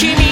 君